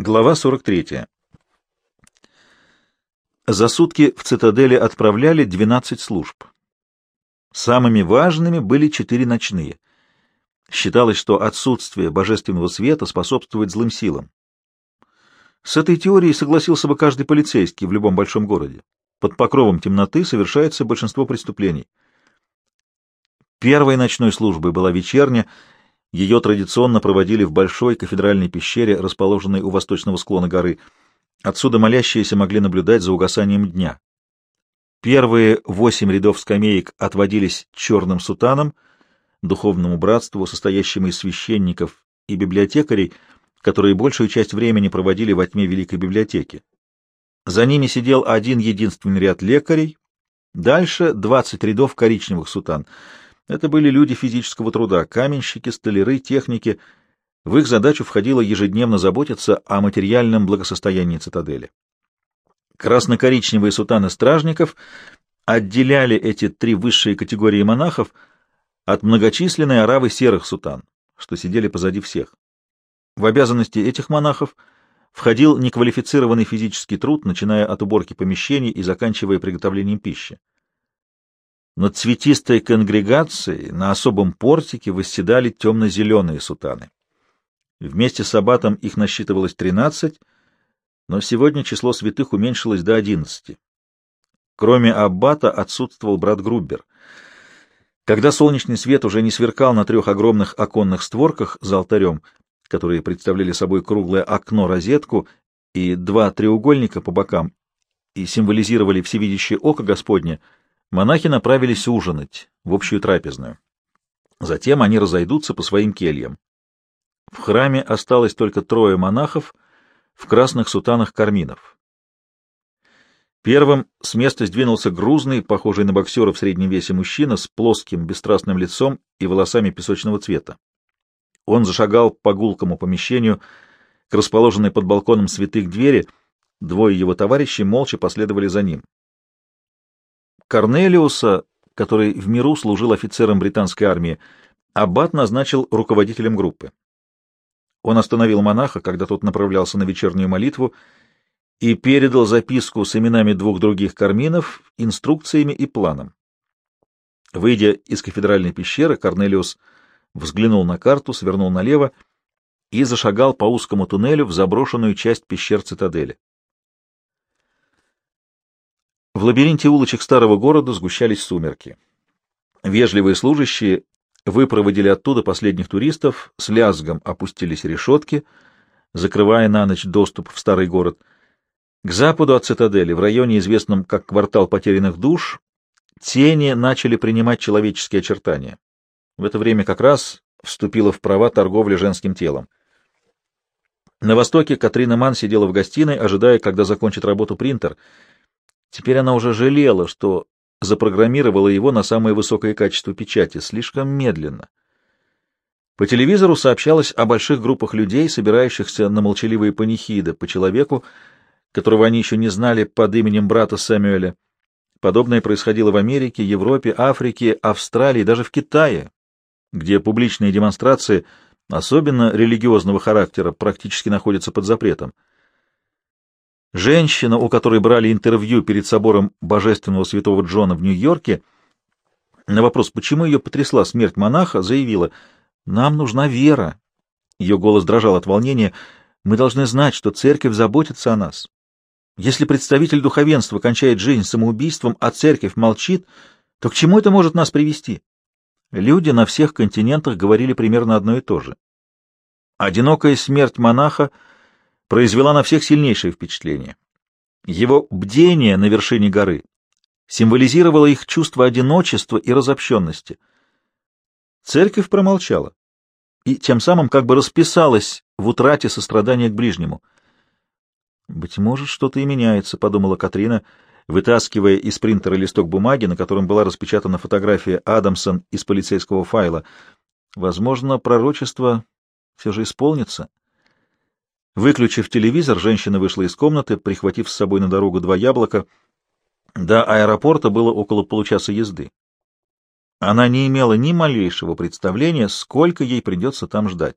Глава 43. За сутки в цитадели отправляли 12 служб. Самыми важными были четыре ночные. Считалось, что отсутствие божественного света способствует злым силам. С этой теорией согласился бы каждый полицейский в любом большом городе. Под покровом темноты совершается большинство преступлений. Первой ночной службой была вечерня, ее традиционно проводили в большой кафедральной пещере, расположенной у восточного склона горы. Отсюда молящиеся могли наблюдать за угасанием дня. Первые восемь рядов скамеек отводились черным сутанам, духовному братству, состоящему из священников и библиотекарей, которые большую часть времени проводили во тьме Великой библиотеки. За ними сидел один единственный ряд лекарей, дальше двадцать рядов коричневых сутан — это были люди физического труда, каменщики, столяры, техники. В их задачу входило ежедневно заботиться о материальном благосостоянии цитадели. Красно-коричневые сутаны стражников отделяли эти три высшие категории монахов от многочисленной оравы серых сутан, что сидели позади всех. В обязанности этих монахов входил неквалифицированный физический труд, начиная от уборки помещений и заканчивая приготовлением пищи. Над цветистой конгрегацией на особом портике восседали темно-зеленые сутаны. Вместе с аббатом их насчитывалось тринадцать, но сегодня число святых уменьшилось до одиннадцати. Кроме аббата отсутствовал брат Груббер. Когда солнечный свет уже не сверкал на трех огромных оконных створках за алтарем, которые представляли собой круглое окно-розетку и два треугольника по бокам, и символизировали всевидящее око Господне — монахи направились ужинать в общую трапезную. Затем они разойдутся по своим кельям. В храме осталось только трое монахов в красных сутанах карминов. Первым с места сдвинулся грузный, похожий на боксера в среднем весе мужчина с плоским, бесстрастным лицом и волосами песочного цвета. Он зашагал по гулкому помещению к расположенной под балконом святых двери, двое его товарищей молча последовали за ним. Корнелиуса, который в миру служил офицером британской армии, аббат назначил руководителем группы. Он остановил монаха, когда тот направлялся на вечернюю молитву, и передал записку с именами двух других карминов, инструкциями и планом. Выйдя из кафедральной пещеры, Корнелиус взглянул на карту, свернул налево и зашагал по узкому туннелю в заброшенную часть пещер цитадели. В лабиринте улочек старого города сгущались сумерки. Вежливые служащие выпроводили оттуда последних туристов, с лязгом опустились решетки, закрывая на ночь доступ в старый город. К западу от цитадели, в районе, известном как квартал потерянных душ, тени начали принимать человеческие очертания. В это время как раз вступила в права торговля женским телом. На востоке Катрина Ман сидела в гостиной, ожидая, когда закончит работу принтер — Теперь она уже жалела, что запрограммировала его на самое высокое качество печати, слишком медленно. По телевизору сообщалось о больших группах людей, собирающихся на молчаливые панихиды по человеку, которого они еще не знали под именем брата Сэмюэля. Подобное происходило в Америке, Европе, Африке, Австралии, даже в Китае, где публичные демонстрации, особенно религиозного характера, практически находятся под запретом. Женщина, у которой брали интервью перед собором Божественного Святого Джона в Нью-Йорке, на вопрос, почему ее потрясла смерть монаха, заявила, «Нам нужна вера». Ее голос дрожал от волнения. «Мы должны знать, что церковь заботится о нас. Если представитель духовенства кончает жизнь самоубийством, а церковь молчит, то к чему это может нас привести?» Люди на всех континентах говорили примерно одно и то же. Одинокая смерть монаха — произвела на всех сильнейшее впечатление. Его бдение на вершине горы символизировало их чувство одиночества и разобщенности. Церковь промолчала и тем самым как бы расписалась в утрате сострадания к ближнему. «Быть может, что-то и меняется», — подумала Катрина, вытаскивая из принтера листок бумаги, на котором была распечатана фотография Адамсон из полицейского файла. «Возможно, пророчество все же исполнится». Выключив телевизор, женщина вышла из комнаты, прихватив с собой на дорогу два яблока. До аэропорта было около получаса езды. Она не имела ни малейшего представления, сколько ей придется там ждать.